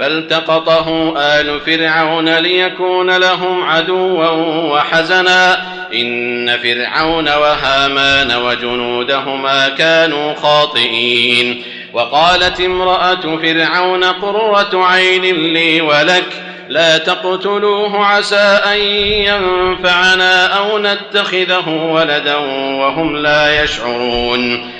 فالتقطه آل فرعون ليكون لهم عدوا وحزنا. إن فرعون وهامان وجنودهما كانوا خاطئين. وقالت امرأة فرعون قرة عين لي ولك لا تقتلوه عسى أن ينفعنا أو نتخذه ولدا وهم لا يشعرون.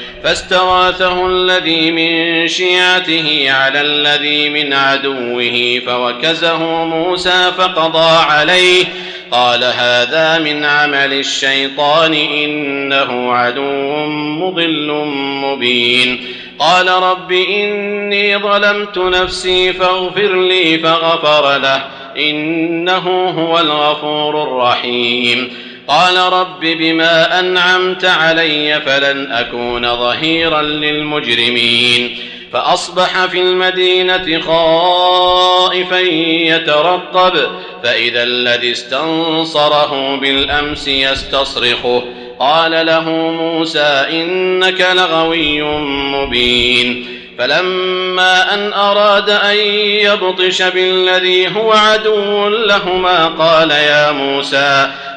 فاستغاثه الذي من شيعته على الذي من عدوه فوكزه موسى فقضى عليه. قال هذا من عمل الشيطان إنه عدو مضل مبين. قال رب إني ظلمت نفسي فاغفر لي فغفر له إنه هو الغفور الرحيم. قال رب بما أنعمت علي فلن أكون ظهيرا للمجرمين. فأصبح في المدينة خائفا يترقب فإذا الذي استنصره بالأمس يستصرخه. قال له موسى إنك لغوي مبين. فلما أن أراد أن يبطش بالذي هو عدو لهما قال يا موسى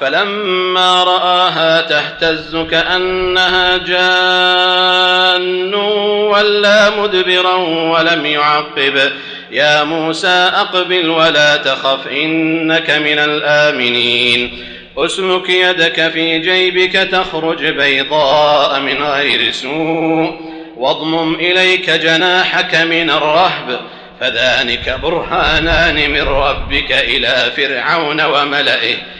فلما رآها تهتز كأنها جان ولا مدبرا ولم يعقب. يا موسى أقبل ولا تخف إنك من الآمنين. أسلك يدك في جيبك تخرج بيضاء من غير سوء. واضمم إليك جناحك من الرهب. فذلك برهانان من ربك إلى فرعون وملئه.